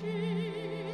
Jesus.